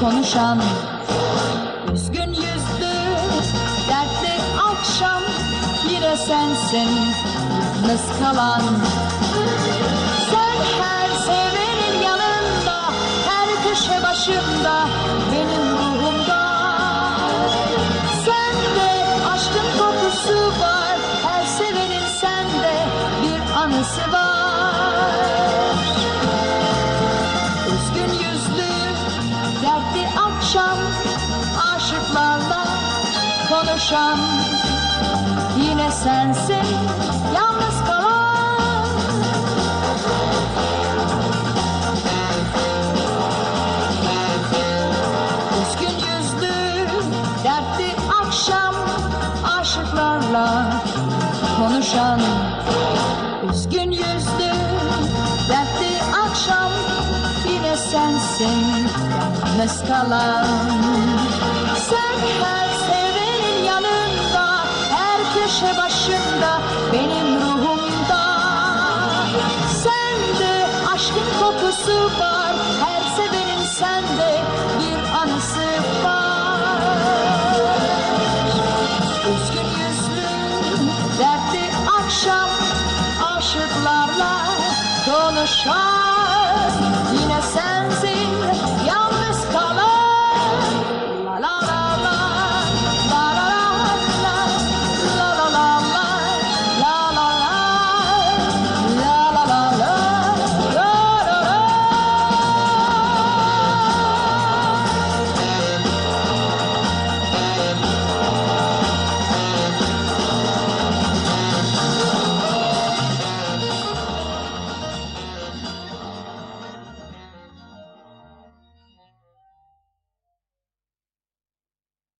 konuşan. Üzgün yüzlü, dertli akşam Yine sensin yalnız kalan. Sen bir anısı var. Üzgün yüzlü dertli akşam Aşıklarla konuşan Yine sensin yalnız kalan. Üzgün yüzlü dertli akşam aşıklarla konuşan Üzgün yüzlü dertli akşam yine sensin yalnız kalan. Sen her sevenin yanında her köşe başında benim ruhumda. Sende aşkın kokusu var da